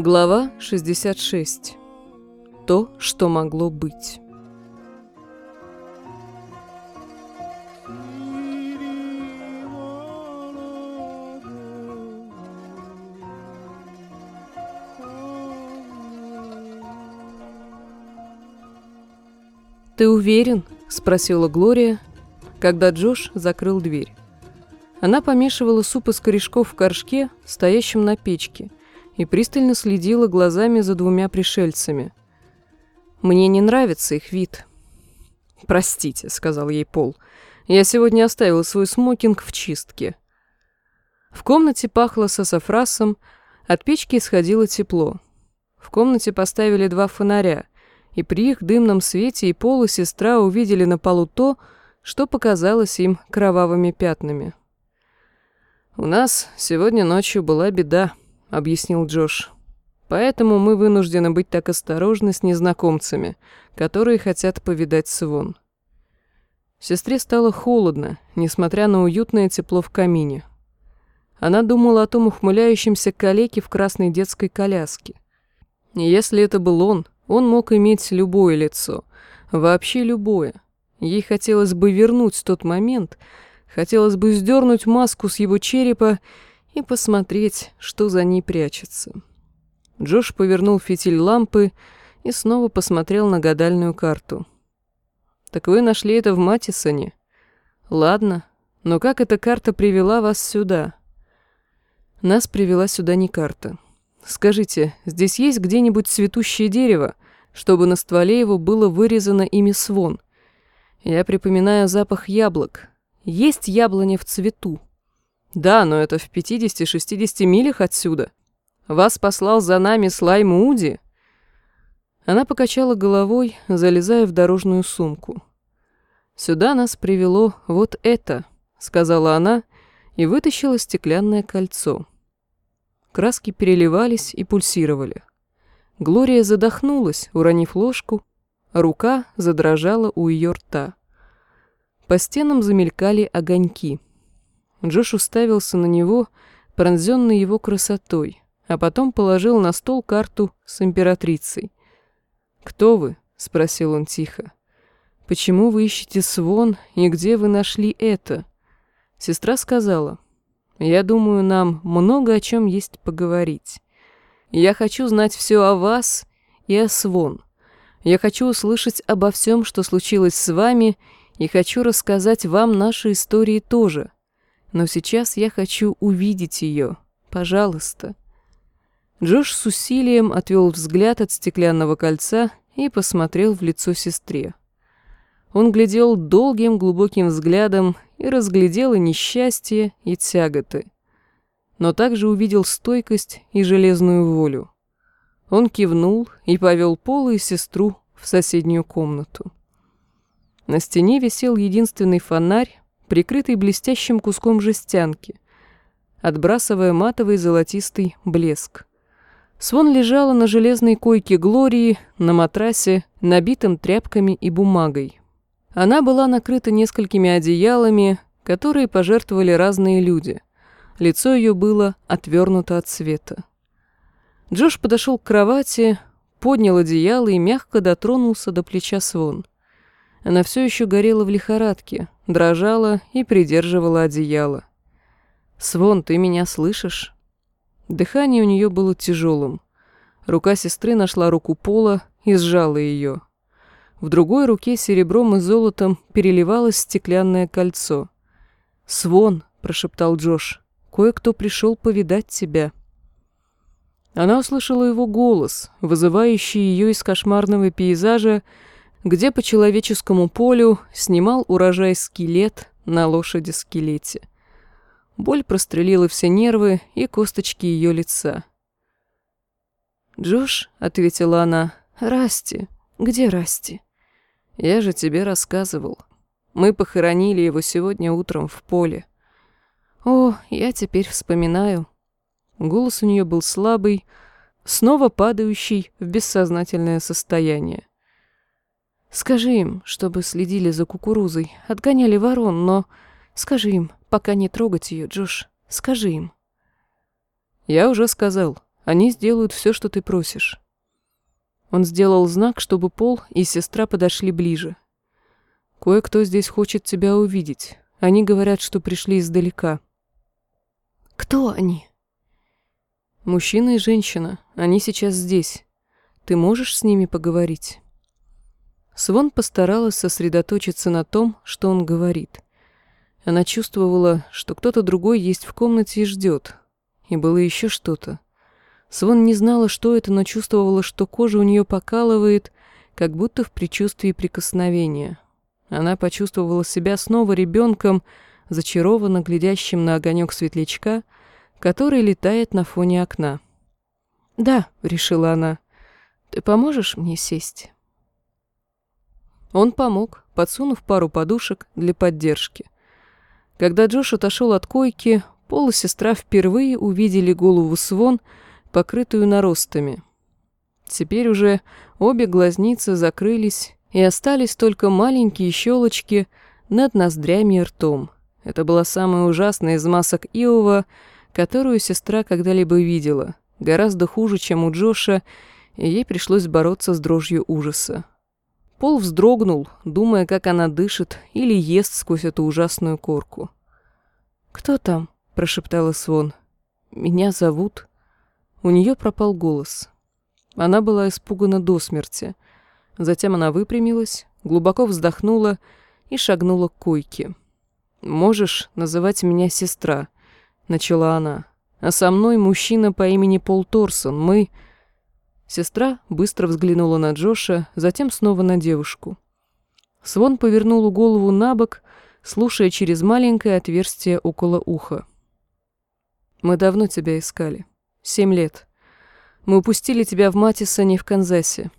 Глава 66. То, что могло быть. «Ты уверен?» – спросила Глория, когда Джош закрыл дверь. Она помешивала суп из корешков в горшке, стоящем на печке, и пристально следила глазами за двумя пришельцами. «Мне не нравится их вид». «Простите», — сказал ей Пол, — «я сегодня оставил свой смокинг в чистке». В комнате пахло сософрасом, от печки исходило тепло. В комнате поставили два фонаря, и при их дымном свете и Пол и сестра увидели на полу то, что показалось им кровавыми пятнами. «У нас сегодня ночью была беда», — объяснил Джош. «Поэтому мы вынуждены быть так осторожны с незнакомцами, которые хотят повидать Свон». Сестре стало холодно, несмотря на уютное тепло в камине. Она думала о том ухмыляющемся калеке в красной детской коляске. Если это был он, он мог иметь любое лицо, вообще любое. Ей хотелось бы вернуть тот момент, хотелось бы сдернуть маску с его черепа и посмотреть, что за ней прячется. Джош повернул фитиль лампы и снова посмотрел на гадальную карту. «Так вы нашли это в Матисоне?» «Ладно, но как эта карта привела вас сюда?» «Нас привела сюда не карта. Скажите, здесь есть где-нибудь цветущее дерево, чтобы на стволе его было вырезано имя Свон? Я припоминаю запах яблок. Есть яблоня в цвету». Да, но это в 50-60 милях отсюда. Вас послал за нами Слай Муди. Она покачала головой, залезая в дорожную сумку. Сюда нас привело вот это, сказала она и вытащила стеклянное кольцо. Краски переливались и пульсировали. Глория задохнулась, уронив ложку, рука задрожала у ее рта. По стенам замелькали огоньки — Джош уставился на него, пронзенный его красотой, а потом положил на стол карту с императрицей. «Кто вы?» — спросил он тихо. «Почему вы ищете свон и где вы нашли это?» Сестра сказала, «Я думаю, нам много о чем есть поговорить. Я хочу знать все о вас и о свон. Я хочу услышать обо всем, что случилось с вами, и хочу рассказать вам наши истории тоже» но сейчас я хочу увидеть ее. Пожалуйста». Джош с усилием отвел взгляд от стеклянного кольца и посмотрел в лицо сестре. Он глядел долгим глубоким взглядом и разглядел и несчастье, и тяготы. Но также увидел стойкость и железную волю. Он кивнул и повел Пола и сестру в соседнюю комнату. На стене висел единственный фонарь, прикрытый блестящим куском жестянки, отбрасывая матовый золотистый блеск. Свон лежала на железной койке Глории, на матрасе, набитом тряпками и бумагой. Она была накрыта несколькими одеялами, которые пожертвовали разные люди. Лицо ее было отвернуто от света. Джош подошел к кровати, поднял одеяло и мягко дотронулся до плеча Свон. Она все еще горела в лихорадке, дрожала и придерживала одеяло. «Свон, ты меня слышишь?» Дыхание у нее было тяжелым. Рука сестры нашла руку Пола и сжала ее. В другой руке серебром и золотом переливалось стеклянное кольцо. «Свон», — прошептал Джош, — «кое-кто пришел повидать тебя». Она услышала его голос, вызывающий ее из кошмарного пейзажа, где по человеческому полю снимал урожай скелет на лошади-скелете. Боль прострелила все нервы и косточки ее лица. «Джош», — ответила она, — «Расти. Где Расти?» «Я же тебе рассказывал. Мы похоронили его сегодня утром в поле». «О, я теперь вспоминаю». Голос у нее был слабый, снова падающий в бессознательное состояние. Скажи им, чтобы следили за кукурузой, отгоняли ворон, но... Скажи им, пока не трогать ее, Джош. Скажи им. Я уже сказал, Они сделают все, что ты просишь». Он сделал знак, чтобы Пол и сестра подошли ближе. «Кое-кто здесь хочет тебя увидеть. Они говорят, что пришли издалека». «Кто они?» «Мужчина и женщина. Они сейчас здесь. Ты можешь с ними поговорить?» Свон постаралась сосредоточиться на том, что он говорит. Она чувствовала, что кто-то другой есть в комнате и ждет. И было еще что-то. Свон не знала, что это, но чувствовала, что кожа у нее покалывает, как будто в предчувствии прикосновения. Она почувствовала себя снова ребенком, зачарованно глядящим на огонек светлячка, который летает на фоне окна. «Да», — решила она, — «ты поможешь мне сесть?» Он помог, подсунув пару подушек для поддержки. Когда Джош отошел от койки, Пол и сестра впервые увидели голову Свон, покрытую наростами. Теперь уже обе глазницы закрылись, и остались только маленькие щелочки над ноздрями и ртом. Это была самая ужасная из масок Иова, которую сестра когда-либо видела, гораздо хуже, чем у Джоша, и ей пришлось бороться с дрожью ужаса. Пол вздрогнул, думая, как она дышит или ест сквозь эту ужасную корку. «Кто там?» – прошептала Свон. «Меня зовут...» У нее пропал голос. Она была испугана до смерти. Затем она выпрямилась, глубоко вздохнула и шагнула к койке. «Можешь называть меня сестра», — начала она. «А со мной мужчина по имени Пол Торсон. Мы...» Сестра быстро взглянула на Джоша, затем снова на девушку. Свон повернула голову на бок, слушая через маленькое отверстие около уха. «Мы давно тебя искали. Семь лет. Мы упустили тебя в Матисоне в Канзасе.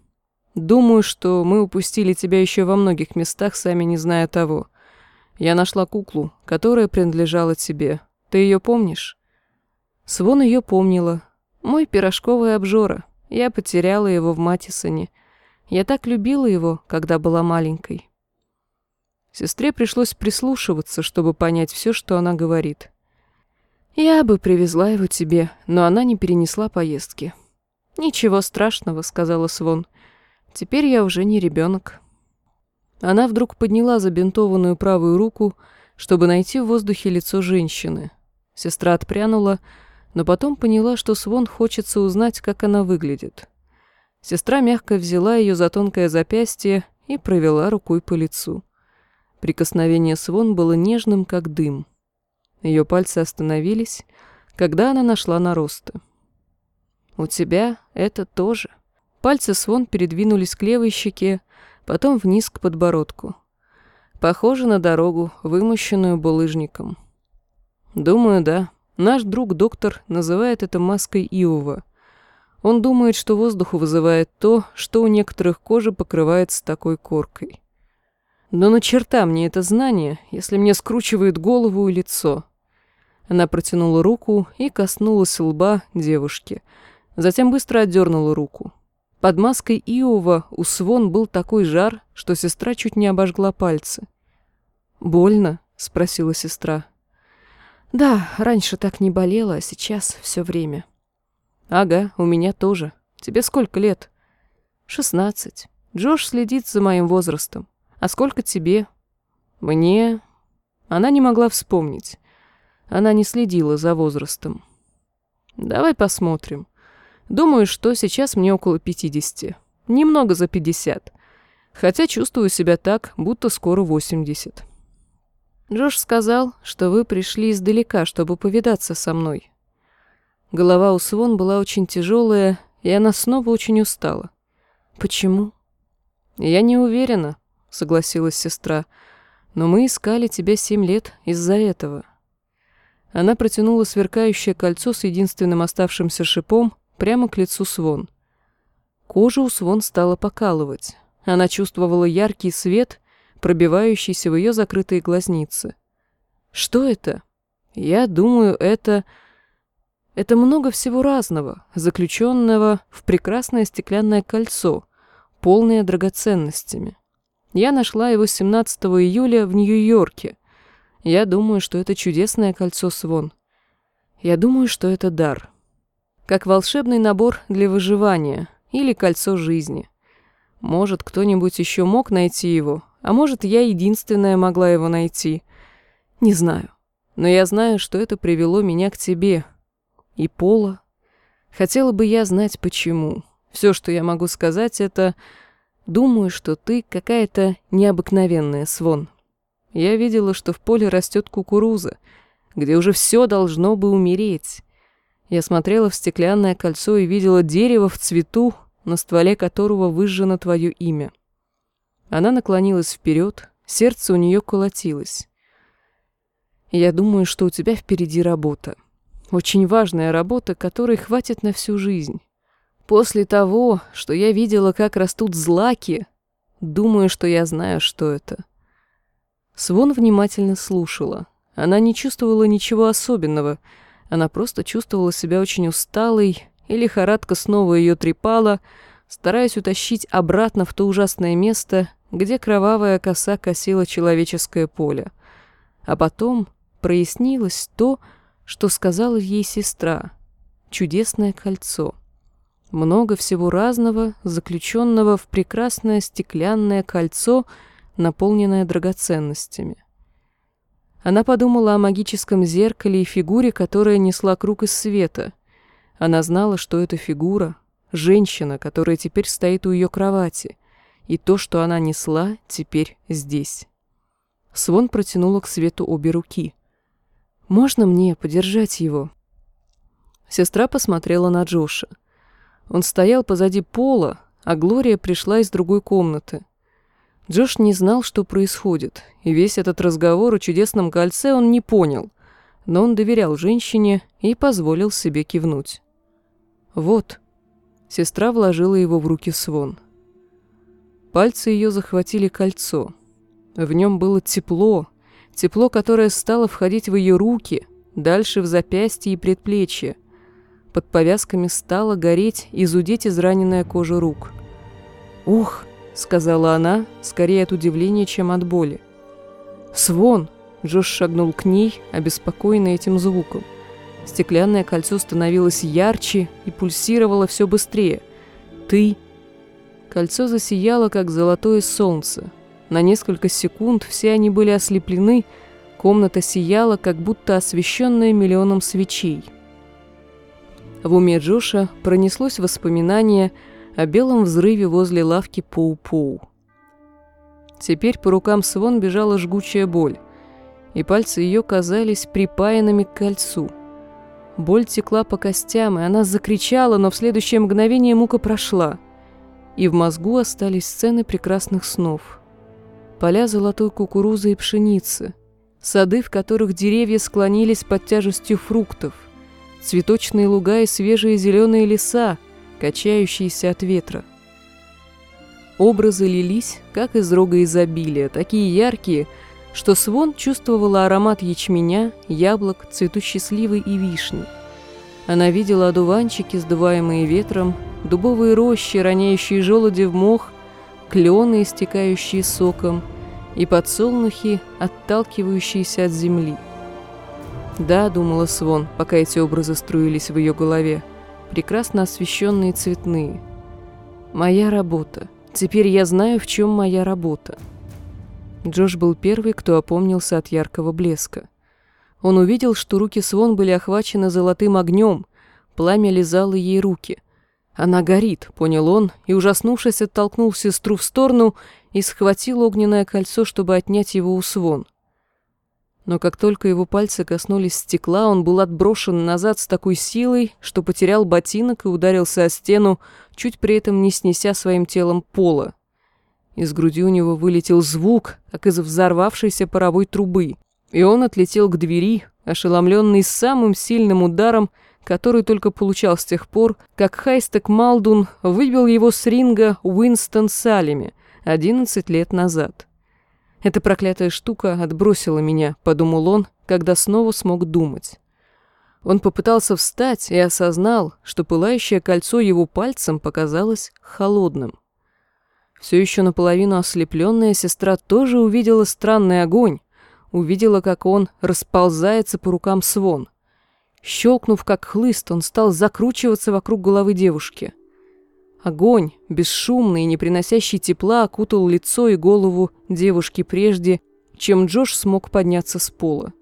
Думаю, что мы упустили тебя еще во многих местах, сами не зная того. Я нашла куклу, которая принадлежала тебе. Ты ее помнишь?» Свон ее помнила. Мой пирожковый обжора. Я потеряла его в Матисоне. Я так любила его, когда была маленькой. Сестре пришлось прислушиваться, чтобы понять все, что она говорит. Я бы привезла его тебе, но она не перенесла поездки. Ничего страшного, сказала Свон. Теперь я уже не ребенок. Она вдруг подняла забинтованную правую руку, чтобы найти в воздухе лицо женщины. Сестра отпрянула, но потом поняла, что Свон хочется узнать, как она выглядит. Сестра мягко взяла ее за тонкое запястье и провела рукой по лицу. Прикосновение Свон было нежным, как дым. Ее пальцы остановились, когда она нашла наросты. «У тебя это тоже». Пальцы Свон передвинулись к левой щеке, потом вниз к подбородку. Похоже на дорогу, вымощенную булыжником. «Думаю, да», Наш друг-доктор называет это маской Иова. Он думает, что воздух вызывает то, что у некоторых кожи покрывается такой коркой. Но на черта мне это знание, если мне скручивает голову и лицо. Она протянула руку и коснулась лба девушки. Затем быстро отдернула руку. Под маской Иова у Свон был такой жар, что сестра чуть не обожгла пальцы. «Больно?» — спросила сестра. Да, раньше так не болело, а сейчас все время. Ага, у меня тоже. Тебе сколько лет? Шестнадцать. Джош следит за моим возрастом. А сколько тебе? Мне... Она не могла вспомнить. Она не следила за возрастом. Давай посмотрим. Думаю, что сейчас мне около пятидесяти. Немного за пятьдесят. Хотя чувствую себя так, будто скоро восемьдесят. Джош сказал, что вы пришли издалека, чтобы повидаться со мной. Голова у Свон была очень тяжелая, и она снова очень устала. Почему? Я не уверена, согласилась сестра. Но мы искали тебя семь лет из-за этого. Она протянула сверкающее кольцо с единственным оставшимся шипом прямо к лицу Свон. Кожа у Свон стала покалывать. Она чувствовала яркий свет пробивающийся в ее закрытые глазницы. Что это? Я думаю, это... Это много всего разного, заключенного в прекрасное стеклянное кольцо, полное драгоценностями. Я нашла его 17 июля в Нью-Йорке. Я думаю, что это чудесное кольцо Свон. Я думаю, что это дар. как волшебный набор для выживания или кольцо жизни. Может, кто-нибудь еще мог найти его, а может, я единственная могла его найти. Не знаю. Но я знаю, что это привело меня к тебе. И Пола. Хотела бы я знать, почему. Все, что я могу сказать, это... Думаю, что ты какая-то необыкновенная, Свон. Я видела, что в поле растет кукуруза, где уже все должно бы умереть. Я смотрела в стеклянное кольцо и видела дерево в цвету, на стволе которого выжжено твое имя. Она наклонилась вперед, сердце у нее колотилось. Я думаю, что у тебя впереди работа. Очень важная работа, которой хватит на всю жизнь. После того, что я видела, как растут злаки, думаю, что я знаю, что это. Свон внимательно слушала. Она не чувствовала ничего особенного. Она просто чувствовала себя очень усталой, и лихорадка снова ее трепала, стараясь утащить обратно в то ужасное место, где кровавая коса косила человеческое поле. А потом прояснилось то, что сказала ей сестра. Чудесное кольцо. Много всего разного, заключенного в прекрасное стеклянное кольцо, наполненное драгоценностями. Она подумала о магическом зеркале и фигуре, которая несла круг из света. Она знала, что эта фигура — женщина, которая теперь стоит у ее кровати, и то, что она несла, теперь здесь. Свон протянула к свету обе руки. «Можно мне подержать его?» Сестра посмотрела на Джоша. Он стоял позади пола, а Глория пришла из другой комнаты. Джош не знал, что происходит, и весь этот разговор о чудесном кольце он не понял, но он доверял женщине и позволил себе кивнуть. «Вот», — сестра вложила его в руки Свон. Пальцы ее захватили кольцо. В нем было тепло, тепло, которое стало входить в ее руки, дальше в запястье и предплечье — под повязками стала гореть и зудеть израненная кожа рук. «Ох!» — сказала она, скорее от удивления, чем от боли. «Свон!» — Джош шагнул к ней, обеспокоенный этим звуком. Стеклянное кольцо становилось ярче и пульсировало все быстрее. «Ты...» Кольцо засияло, как золотое солнце. На несколько секунд все они были ослеплены, комната сияла, как будто освещенная миллионом свечей. В уме Джоша пронеслось воспоминание о белом взрыве возле лавки Поу-Поу. Теперь по рукам Свон бежала жгучая боль, и пальцы ее казались припаянными к кольцу. Боль текла по костям, и она закричала, но в следующее мгновение мука прошла, и в мозгу остались сцены прекрасных снов. Поля золотой кукурузы и пшеницы, сады, в которых деревья склонились под тяжестью фруктов — цветочные луга и свежие зеленые леса, качающиеся от ветра. Образы лились, как из рога изобилия, такие яркие, что Свон чувствовала аромат ячменя, яблок, цветущей сливы и вишни. Она видела одуванчики, сдуваемые ветром, дубовые рощи, роняющие желуди в мох, клены, истекающие соком, и подсолнухи, отталкивающиеся от земли. Да, думала Свон, пока эти образы струились в ее голове, прекрасно освещенные цветные. Моя работа. Теперь я знаю, в чем моя работа. Джош был первый, кто опомнился от яркого блеска. Он увидел, что руки Свон были охвачены золотым огнем, пламя лизало ей руки. Она горит, понял он, и, ужаснувшись, оттолкнул сестру в сторону и схватил огненное кольцо, чтобы отнять его у Свон но как только его пальцы коснулись стекла, он был отброшен назад с такой силой, что потерял ботинок и ударился о стену, чуть при этом не снеся своим телом пола. Из груди у него вылетел звук, как из взорвавшейся паровой трубы, и он отлетел к двери, ошеломленный самым сильным ударом, который только получал с тех пор, как Хайстек Малдун выбил его с ринга Уинстон Салеми 11 лет назад. Эта проклятая штука отбросила меня, подумал он, когда снова смог думать. Он попытался встать и осознал, что пылающее кольцо его пальцем показалось холодным. Все еще наполовину ослепленная сестра тоже увидела странный огонь, увидела, как он расползается по рукам свон. Щелкнув как хлыст, он стал закручиваться вокруг головы девушки. Огонь, бесшумный и не приносящий тепла, окутал лицо и голову девушки прежде, чем Джош смог подняться с пола.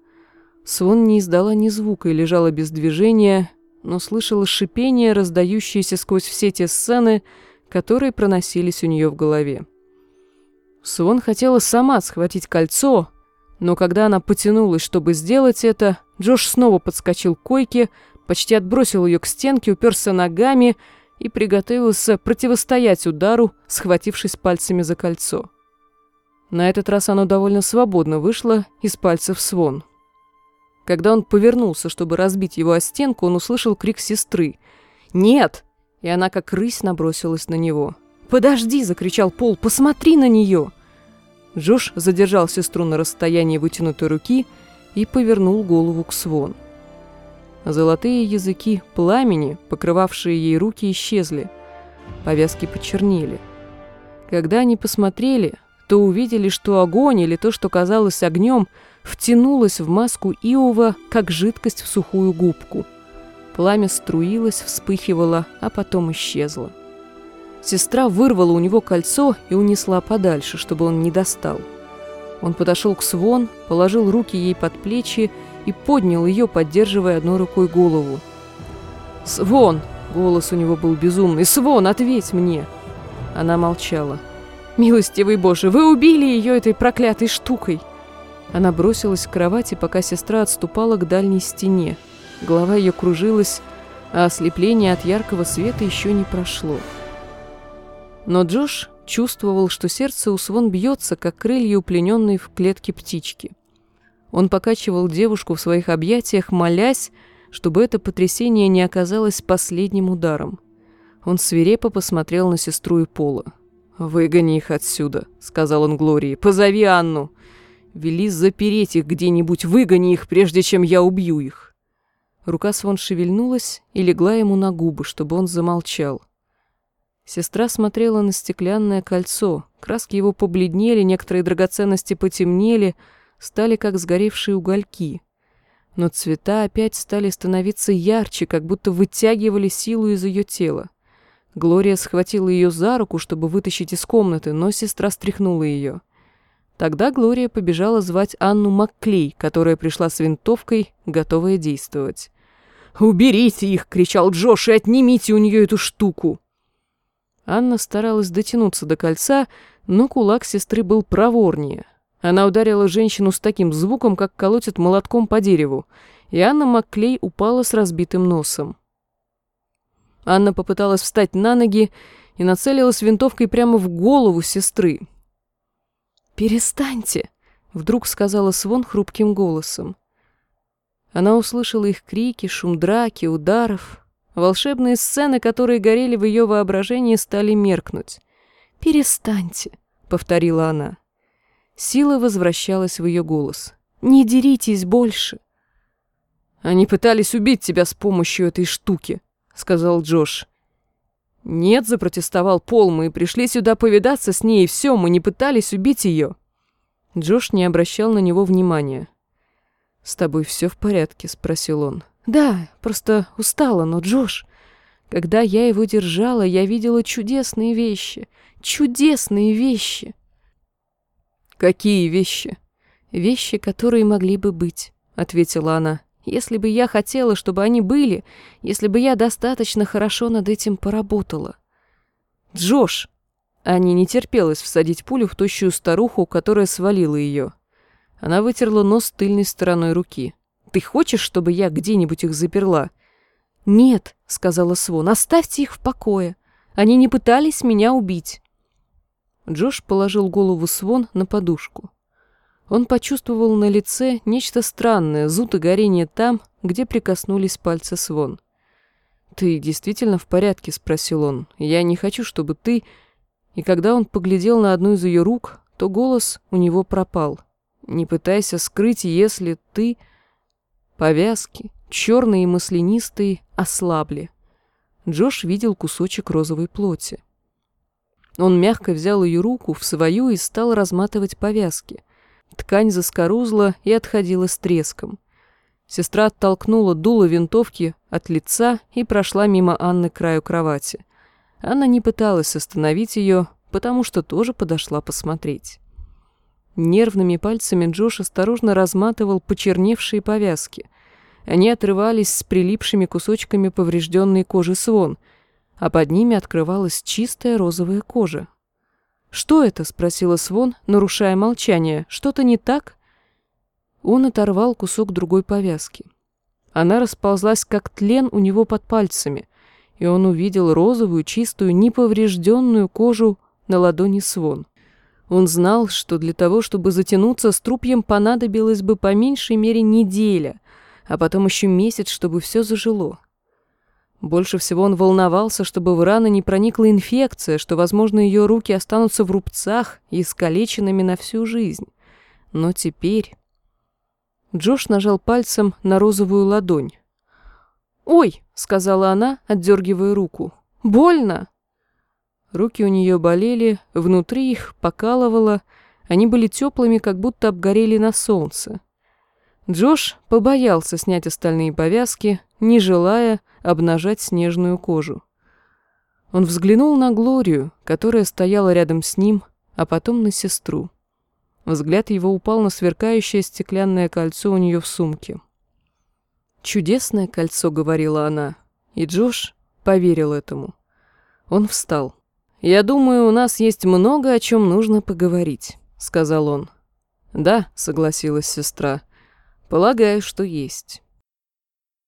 Свон не издала ни звука и лежала без движения, но слышала шипение, раздающееся сквозь все те сцены, которые проносились у нее в голове. Свон хотела сама схватить кольцо, но когда она потянулась, чтобы сделать это, Джош снова подскочил к койке, почти отбросил ее к стенке, уперся ногами и приготовился противостоять удару, схватившись пальцами за кольцо. На этот раз оно довольно свободно вышло из пальцев Свон. Когда он повернулся, чтобы разбить его о стенку, он услышал крик сестры. «Нет!» И она как рысь набросилась на него. «Подожди!» — закричал Пол. «Посмотри на нее!» Джош задержал сестру на расстоянии вытянутой руки и повернул голову к Свон. Золотые языки пламени, покрывавшие ей руки, исчезли. Повязки почернели. Когда они посмотрели, то увидели, что огонь или то, что казалось огнем, втянулось в маску Иова, как жидкость в сухую губку. Пламя струилось, вспыхивало, а потом исчезло. Сестра вырвала у него кольцо и унесла подальше, чтобы он не достал. Он подошел к Свон, положил руки ей под плечи и поднял ее, поддерживая одной рукой голову. «Свон!» — голос у него был безумный. «Свон, ответь мне!» Она молчала. «Милостивый Боже, вы убили ее этой проклятой штукой!» Она бросилась к кровати, пока сестра отступала к дальней стене. Голова ее кружилась, а ослепление от яркого света еще не прошло. Но Джош чувствовал, что сердце у Свон бьется, как крылья плененной в клетке птички. Он покачивал девушку в своих объятиях, молясь, чтобы это потрясение не оказалось последним ударом. Он свирепо посмотрел на сестру и Пола. «Выгони их отсюда», — сказал он Глории. «Позови Анну. Вели запереть их где-нибудь, выгони их, прежде чем я убью их». Рука Свон шевельнулась и легла ему на губы, чтобы он замолчал. Сестра смотрела на стеклянное кольцо. Краски его побледнели, некоторые драгоценности потемнели, стали как сгоревшие угольки. Но цвета опять стали становиться ярче, как будто вытягивали силу из ее тела. Глория схватила ее за руку, чтобы вытащить из комнаты, но сестра стряхнула ее. Тогда Глория побежала звать Анну Макклей, которая пришла с винтовкой, готовая действовать. «Уберите их!» — кричал Джош, — «и отнимите у нее эту штуку!» Анна старалась дотянуться до кольца, но кулак сестры был проворнее. Она ударила женщину с таким звуком, как колотит молотком по дереву, и Анна Макклей упала с разбитым носом. Анна попыталась встать на ноги и нацелилась винтовкой прямо в голову сестры. «Перестаньте!» — вдруг сказала Свон хрупким голосом. Она услышала их крики, шум драки, ударов. Волшебные сцены, которые горели в ее воображении, стали меркнуть. «Перестаньте!» — повторила она. Сила возвращалась в ее голос. «Не деритесь больше!» «Они пытались убить тебя с помощью этой штуки», сказал Джош. «Нет», — запротестовал Пол, — «мы пришли сюда повидаться с ней, и все, мы не пытались убить ее». Джош не обращал на него внимания. «С тобой все в порядке?» — спросил он. «Да, просто устала, но, Джош, когда я его держала, я видела чудесные вещи. Чудесные вещи!» «Какие вещи?» «Вещи, которые могли бы быть», — ответила она. Если бы я хотела, чтобы они были, если бы я достаточно хорошо над этим поработала. Джош! Ане не терпелось всадить пулю в тощую старуху, которая свалила ее. Она вытерла нос тыльной стороной руки. «Ты хочешь, чтобы я где-нибудь их заперла?» «Нет», — сказала Свон, — «оставьте их в покое. Они не пытались меня убить». Джош положил голову Свон на подушку. Он почувствовал на лице нечто странное, зуд и горение там, где прикоснулись пальцы Свон. «Ты действительно в порядке?» — спросил он. «Я не хочу, чтобы ты...» И когда он поглядел на одну из ее рук, то голос у него пропал. «Не пытайся скрыть, если ты...» Повязки, черные и маслянистые, ослабли. Джош видел кусочек розовой плоти. Он мягко взял ее руку в свою и стал разматывать повязки. Ткань заскорузла и отходила с треском. Сестра оттолкнула дуло винтовки от лица и прошла мимо Анны к краю кровати. Анна не пыталась остановить ее, потому что тоже подошла посмотреть. Нервными пальцами Джош осторожно разматывал почерневшие повязки. Они отрывались с прилипшими кусочками поврежденной кожи свон, а под ними открывалась чистая розовая кожа. «Что это?» — спросила Свон, нарушая молчание. «Что-то не так?» Он оторвал кусок другой повязки. Она расползлась, как тлен у него под пальцами, и он увидел розовую, чистую, неповрежденную кожу на ладони Свон. Он знал, что для того, чтобы затянуться с трупьем, понадобилось бы по меньшей мере неделя, а потом еще месяц, чтобы все зажило. Больше всего он волновался, чтобы в раны не проникла инфекция, что, возможно, ее руки останутся в рубцах и искалеченными на всю жизнь. Но теперь... Джош нажал пальцем на розовую ладонь. «Ой!» — сказала она, отдергивая руку. «Больно!» Руки у нее болели, внутри их покалывало, они были теплыми, как будто обгорели на солнце. Джош побоялся снять остальные повязки, не желая обнажать снежную кожу. Он взглянул на Глорию, которая стояла рядом с ним, а потом на сестру. Взгляд его упал на сверкающее стеклянное кольцо у нее в сумке. «Чудесное кольцо», — говорила она, и Джош поверил этому. Он встал. «Я думаю, у нас есть много о чем нужно поговорить», — сказал он. «Да», — согласилась сестра, — «полагаю, что есть».